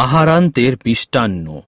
আহারান্তের মিষ্টান্ন